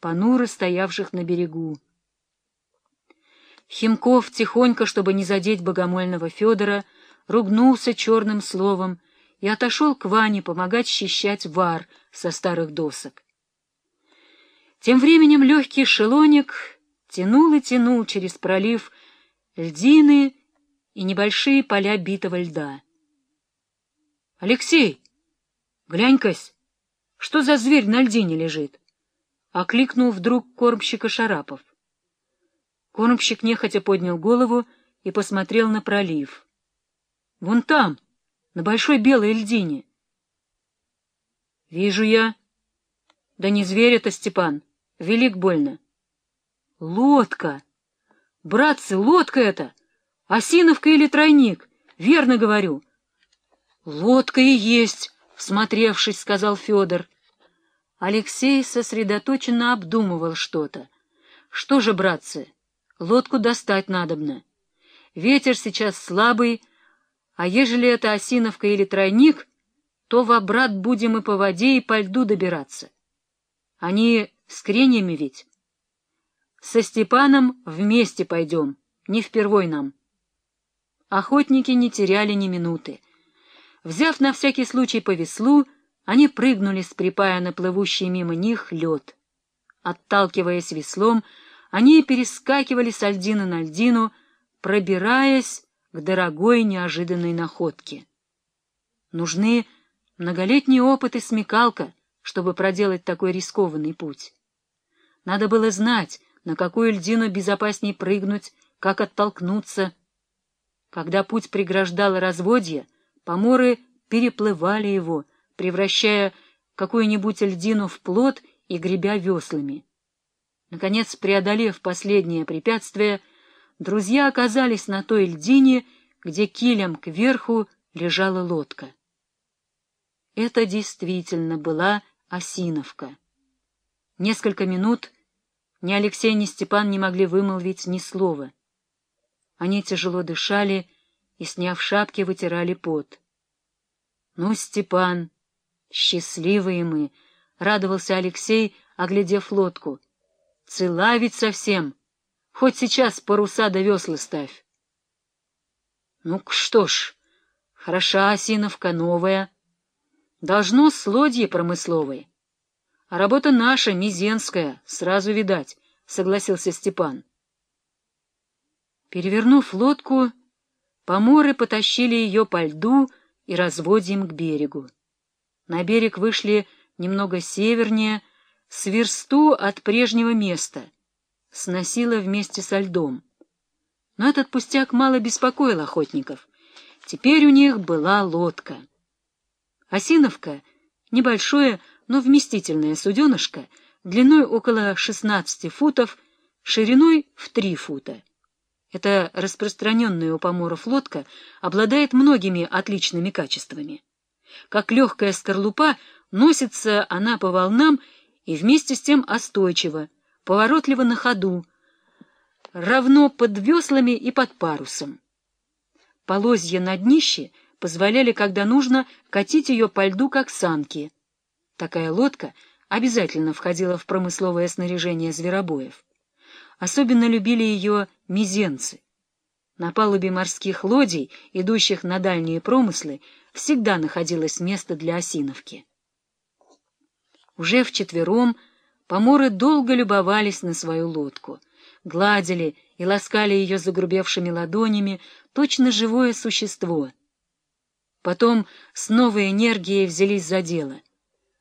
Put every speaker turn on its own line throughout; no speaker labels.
понуро стоявших на берегу. Химков, тихонько, чтобы не задеть богомольного Федора, ругнулся черным словом и отошел к Ване помогать счищать вар со старых досок. Тем временем легкий шелоник тянул и тянул через пролив льдины и небольшие поля битого льда. — Алексей, глянь-кась, что за зверь на льдине лежит? — окликнул вдруг кормщика Шарапов. Кормщик нехотя поднял голову и посмотрел на пролив. — Вон там, на большой белой льдине. — Вижу я. — Да не зверь это, Степан, велик больно. — Лодка! Братцы, лодка это! Осиновка или тройник? Верно говорю. — Лодка и есть, — всмотревшись, сказал Федор. Алексей сосредоточенно обдумывал что-то. Что же, братцы, лодку достать надобно. Ветер сейчас слабый, а ежели это осиновка или тройник, то в обрат будем и по воде, и по льду добираться. Они с кренями ведь. Со Степаном вместе пойдем, не впервой нам. Охотники не теряли ни минуты. Взяв на всякий случай по веслу, они прыгнули с на плывущий мимо них лед. Отталкиваясь веслом, они перескакивали с льдины на льдину, пробираясь к дорогой неожиданной находке. Нужны многолетний опыт и смекалка, чтобы проделать такой рискованный путь. Надо было знать, на какую льдину безопасней прыгнуть, как оттолкнуться. Когда путь преграждало разводье, поморы переплывали его, превращая какую-нибудь льдину в плот и гребя веслами. Наконец, преодолев последнее препятствие, друзья оказались на той льдине, где килем кверху лежала лодка. Это действительно была Осиновка. Несколько минут ни Алексей, ни Степан не могли вымолвить ни слова. Они тяжело дышали и, сняв шапки, вытирали пот. — Ну, Степан, счастливые мы! — радовался Алексей, оглядев лодку. — Цела ведь совсем! Хоть сейчас паруса до весла ставь. Ну что ж, хороша осиновка новая. Должно с лодьи промысловой. А работа наша, мизенская, сразу видать, — согласился Степан. Перевернув лодку, поморы потащили ее по льду и разводим к берегу. На берег вышли немного севернее, с версту от прежнего места — сносило вместе со льдом. Но этот пустяк мало беспокоил охотников. Теперь у них была лодка. Осиновка — небольшое, но вместительное суденышко, длиной около 16 футов, шириной в 3 фута. Эта распространенная у поморов лодка обладает многими отличными качествами. Как легкая скорлупа, носится она по волнам и вместе с тем остойчива, поворотливо на ходу, равно под веслами и под парусом. Полозья на днище позволяли, когда нужно, катить ее по льду, как санки. Такая лодка обязательно входила в промысловое снаряжение зверобоев. Особенно любили ее мизенцы. На палубе морских лодий, идущих на дальние промыслы, всегда находилось место для осиновки. Уже вчетвером Поморы долго любовались на свою лодку, гладили и ласкали ее загрубевшими ладонями, точно живое существо. Потом с новой энергией взялись за дело.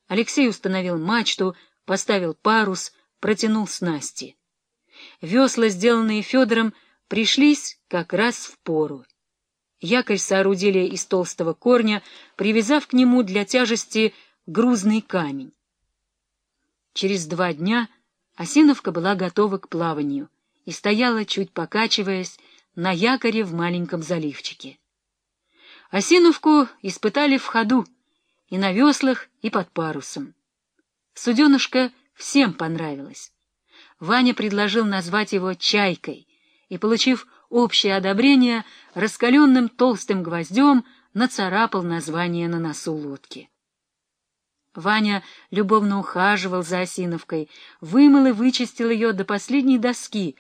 Алексей установил мачту, поставил парус, протянул снасти. Весла, сделанные Федором, пришлись как раз в пору. Якорь соорудили из толстого корня, привязав к нему для тяжести грузный камень. Через два дня Осиновка была готова к плаванию и стояла, чуть покачиваясь, на якоре в маленьком заливчике. Осиновку испытали в ходу, и на веслах, и под парусом. Суденышко всем понравилось. Ваня предложил назвать его «Чайкой», и, получив общее одобрение, раскаленным толстым гвоздем нацарапал название на носу лодки. Ваня любовно ухаживал за Осиновкой, вымыл и вычистил ее до последней доски,